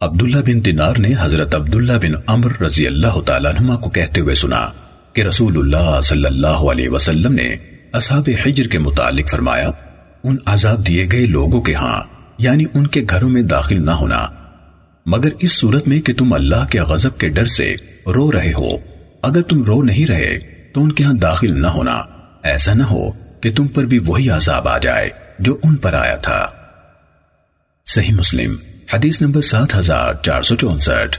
عبداللہ بن دینار نے حضرت عبداللہ بن عمر رضی اللہ تعالیٰ عنہ کو کہتے ہوئے سنا کہ رسول اللہ صلی اللہ علیہ وسلم نے اصحاب حجر کے متعلق فرمایا، ان عذاب دیے گئے لوگوں کے ہاں یعنی ان کے گھروں میں داخل نہ ہونا۔ مگر اس صورت میں کہ تم اللہ کے غضب کے ڈر سے رو رہے ہو، اگر تم رو نہیں رہے تو ان کے ہاں داخل نہ ہونا۔ ایسا نہ ہو کہ تم پر بھی وہی عذاب آ جائے جو ان پر آیا تھا۔ صحیح مسلم۔ حدیث نمبر سات ہزار چار سو چونسٹھ